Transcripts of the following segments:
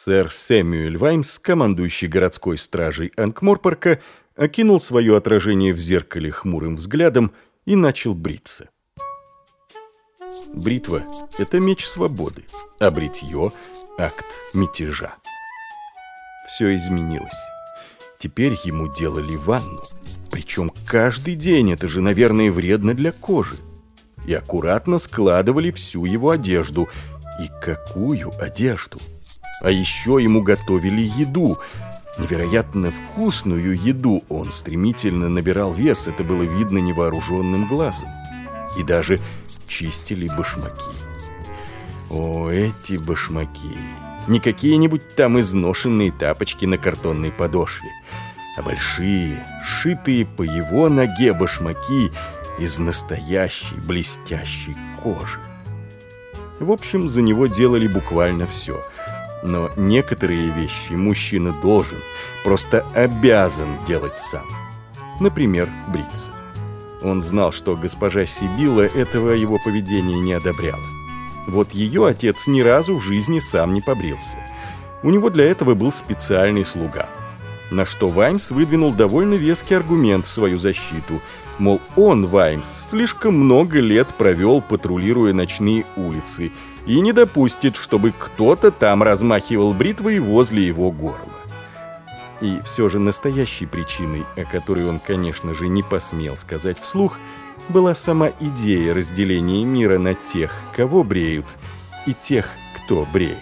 Сэр Сэмюэль Ваймс, командующий городской стражей Анкморпорка, окинул свое отражение в зеркале хмурым взглядом и начал бриться. Бритва — это меч свободы, а бритье — акт мятежа. Все изменилось. Теперь ему делали ванну. Причем каждый день, это же, наверное, вредно для кожи. И аккуратно складывали всю его одежду. И какую одежду? А еще ему готовили еду. Невероятно вкусную еду. Он стремительно набирал вес, это было видно невооруженным глазом. И даже чистили башмаки. О, эти башмаки! Не какие-нибудь там изношенные тапочки на картонной подошве, а большие, шитые по его ноге башмаки из настоящей блестящей кожи. В общем, за него делали буквально все. Но некоторые вещи мужчина должен, просто обязан делать сам. Например, бриться. Он знал, что госпожа Сибила этого его поведения не одобряла. Вот ее отец ни разу в жизни сам не побрился. У него для этого был специальный слуга. На что Ваймс выдвинул довольно веский аргумент в свою защиту. Мол, он, Ваймс, слишком много лет провел, патрулируя ночные улицы, и не допустит, чтобы кто-то там размахивал бритвой возле его горла. И все же настоящей причиной, о которой он, конечно же, не посмел сказать вслух, была сама идея разделения мира на тех, кого бреют, и тех, кто бреет.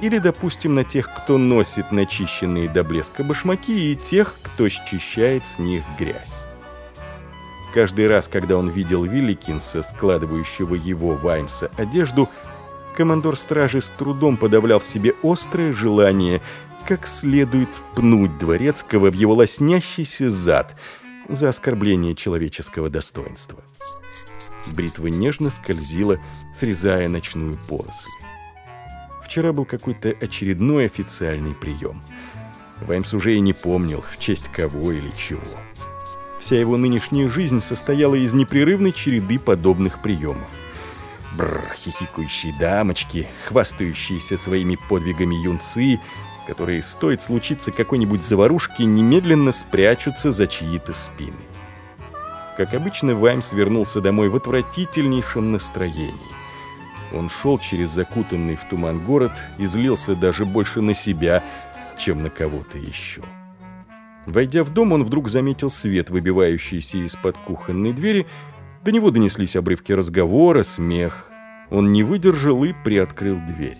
Или, допустим, на тех, кто носит начищенные до блеска башмаки, и тех, кто счищает с них грязь. Каждый раз, когда он видел Вилликинса, складывающего его Ваймса одежду, командор стражи с трудом подавлял в себе острое желание как следует пнуть Дворецкого в его лоснящийся зад за оскорбление человеческого достоинства. Бритва нежно скользила, срезая ночную поросль. Вчера был какой-то очередной официальный прием. Ваймс уже и не помнил, в честь кого или чего. Вся его нынешняя жизнь состояла из непрерывной череды подобных приемов. Бррр, хихикающие дамочки, хвастающиеся своими подвигами юнцы — которые, стоит случиться какой-нибудь заварушки, немедленно спрячутся за чьи-то спины. Как обычно, Ваймс вернулся домой в отвратительнейшем настроении. Он шел через закутанный в туман город и злился даже больше на себя, чем на кого-то еще. Войдя в дом, он вдруг заметил свет, выбивающийся из-под кухонной двери. До него донеслись обрывки разговора, смех. Он не выдержал и приоткрыл дверь.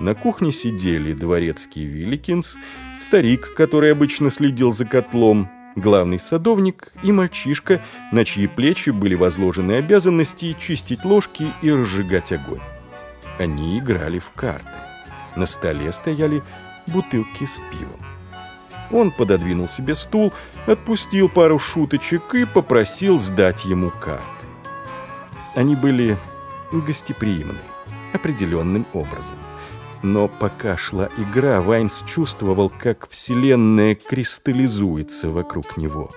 На кухне сидели дворецкий Вилликинс, старик, который обычно следил за котлом, главный садовник и мальчишка, на чьи плечи были возложены обязанности чистить ложки и разжигать огонь. Они играли в карты. На столе стояли бутылки с пивом. Он пододвинул себе стул, отпустил пару шуточек и попросил сдать ему карты. Они были гостеприимны определенным образом. Но пока шла игра, Ваймс чувствовал, как вселенная кристаллизуется вокруг него.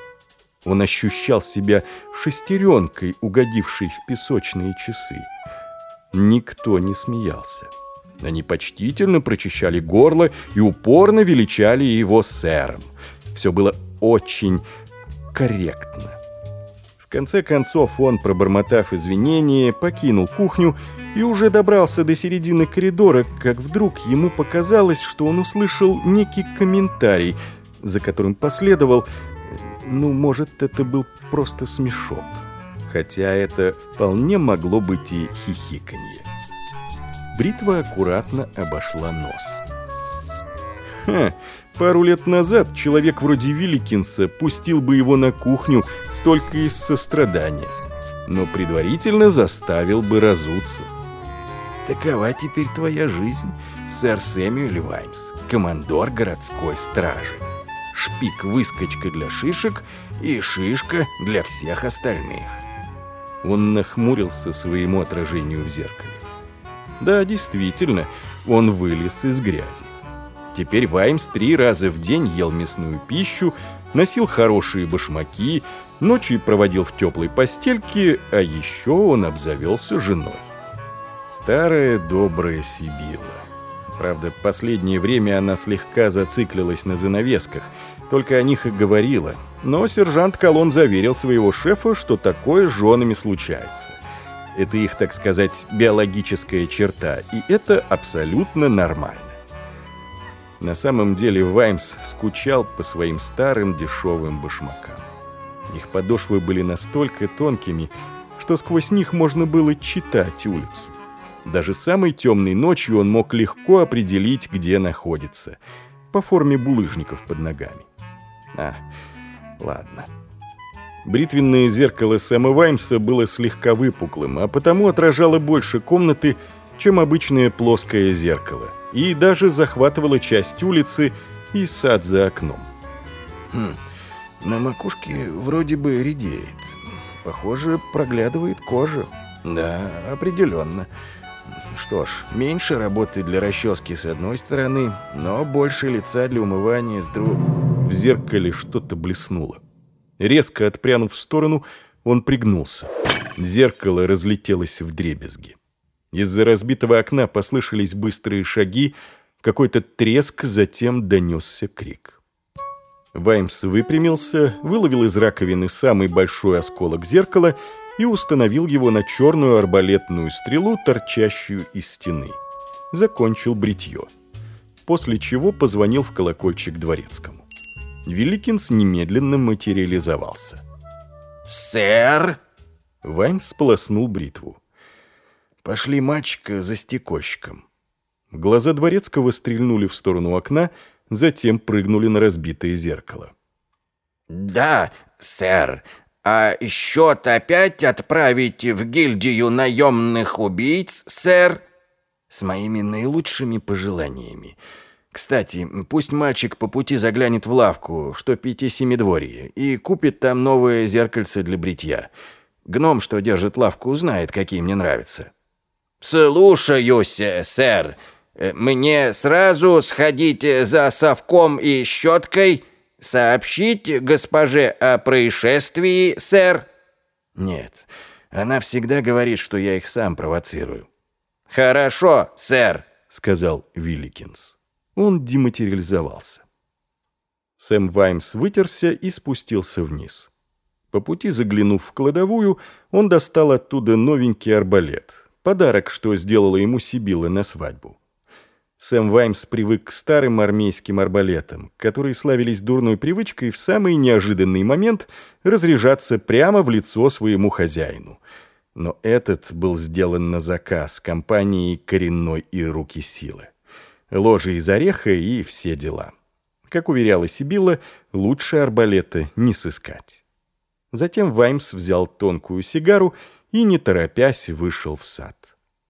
Он ощущал себя шестеренкой, угодившей в песочные часы. Никто не смеялся. Они почтительно прочищали горло и упорно величали его сэром. Все было очень корректно. В конце концов он, пробормотав извинения, покинул кухню и уже добрался до середины коридора, как вдруг ему показалось, что он услышал некий комментарий, за которым последовал, ну, может, это был просто смешок. Хотя это вполне могло быть и хихиканье. Бритва аккуратно обошла нос. Ха, пару лет назад человек вроде Вилликинса пустил бы его на кухню только из сострадания, но предварительно заставил бы разуться. Такова теперь твоя жизнь, сэр Сэмюэль Ваймс, командор городской стражи. Шпик-выскочка для шишек и шишка для всех остальных. Он нахмурился своему отражению в зеркале. Да, действительно, он вылез из грязи. Теперь Ваймс три раза в день ел мясную пищу, носил хорошие башмаки, ночью проводил в теплой постельке, а еще он обзавелся женой. Старая добрая Сибила. Правда, последнее время она слегка зациклилась на занавесках, только о них и говорила. Но сержант Колон заверил своего шефа, что такое с женами случается. Это их, так сказать, биологическая черта, и это абсолютно нормально. На самом деле Ваймс скучал по своим старым дешевым башмакам. Их подошвы были настолько тонкими, что сквозь них можно было читать улицу. Даже самой темной ночью он мог легко определить, где находится, по форме булыжников под ногами. А, ладно. Бритвенное зеркало Сэма Ваймса было слегка выпуклым, а потому отражало больше комнаты, чем обычное плоское зеркало, и даже захватывало часть улицы и сад за окном. Хм, на макушке вроде бы редеет. Похоже, проглядывает кожа. Да, определенно. Что ж, меньше работы для расчески с одной стороны, но больше лица для умывания с другой. В зеркале что-то блеснуло. Резко отпрянув в сторону, он пригнулся. Зеркало разлетелось в дребезги. Из-за разбитого окна послышались быстрые шаги, какой-то треск, затем донесся крик. Ваймс выпрямился, выловил из раковины самый большой осколок зеркала и установил его на черную арбалетную стрелу, торчащую из стены. Закончил бритье. После чего позвонил в колокольчик дворецкому. Великинс немедленно материализовался. «Сэр!» Ваймс сполоснул бритву. «Пошли мальчика за стекольщиком». Глаза дворецкого стрельнули в сторону окна, затем прыгнули на разбитое зеркало. «Да, сэр, а счет опять отправить в гильдию наемных убийц, сэр?» «С моими наилучшими пожеланиями. Кстати, пусть мальчик по пути заглянет в лавку, что в пяти-семидворье, и купит там новое зеркальце для бритья. Гном, что держит лавку, узнает, какие мне нравятся». «Слушаюсь, сэр. Мне сразу сходить за совком и щеткой?» сообщить госпоже о происшествии, сэр?» «Нет, она всегда говорит, что я их сам провоцирую». «Хорошо, сэр», — сказал Вилликинс. Он дематериализовался. Сэм Ваймс вытерся и спустился вниз. По пути заглянув в кладовую, он достал оттуда новенький арбалет. Подарок, что сделала ему Сибила на свадьбу. Сэм Ваймс привык к старым армейским арбалетам, которые славились дурной привычкой в самый неожиданный момент разряжаться прямо в лицо своему хозяину. Но этот был сделан на заказ компанией «Коренной и руки силы». Ложи из ореха и все дела. Как уверяла Сибила, лучше арбалета не сыскать. Затем Ваймс взял тонкую сигару и, не торопясь, вышел в сад.